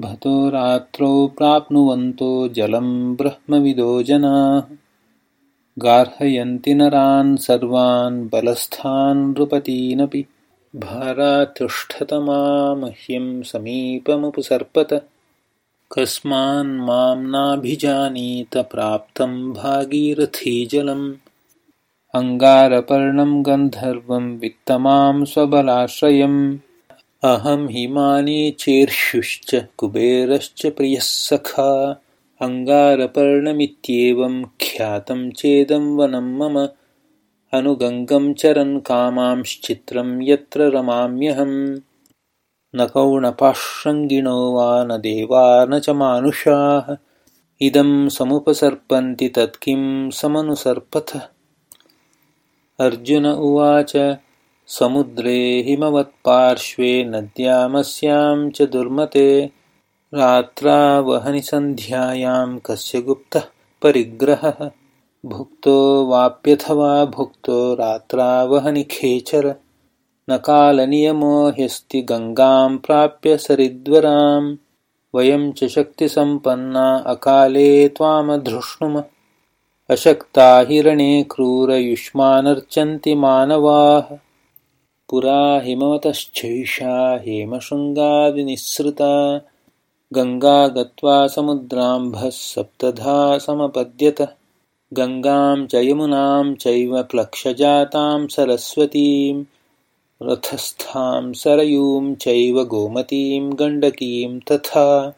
भतो रात्रौ प्राप्नुवन्तो जलं ब्रह्मविदो जनाः। गार्हयन्ति नरान् सर्वान् बलस्थान् नृपतीनपि। भारातिष्ठतमा मह्यं समीपमुपसर्पत कस्मान्मां नाभिजानीत प्राप्तं भागीरथीजलम् अङ्गारपर्णं गन्धर्वं वित्तमां स्वबलाश्रयम् अहं हिमानि चेर्ष्युश्च कुबेरश्च प्रियः सखा। अङ्गारपर्णमित्येवं ख्यातं चेदं वनं मम। अनुगङ्गं चरन् कामांश्चित्रं यत्र रमाम्यहम्। न कौणपाशृङ्गिणो वा न देवा न च मानुषाः। इदं समुपसर्पन्ति तत्किं समनुसर्पथ। अर्जुन उवाच समुद्रे हिमवत्पार्श्वे नद्यामस्यां च दुर्मते रात्रावहनिसन्ध्यायां कस्य गुप्तः परिग्रहः। भुक्तो वाप्यथवा भुक्तो रात्रावहनिखेचर न कालनियमो ह्यस्ति गङ्गां प्राप्य सरिद्वरां वयं च शक्तिसम्पन्ना अकाले त्वामधृष्णुम। अशक्ता हिरणे क्रूरयुष्मानर्चन्ति मानवाः पुरा हिमवतश्चैषा हेमशृङ्गादिनिःसृता। गङ्गा गत्वा समुद्राम्भः सप्तधा समपद्यत। गङ्गां च यमुनां चैव क्लक्षजातां सरस्वतीं। रथस्थां सरयूं चैव गोमतीं गण्डकीं तथा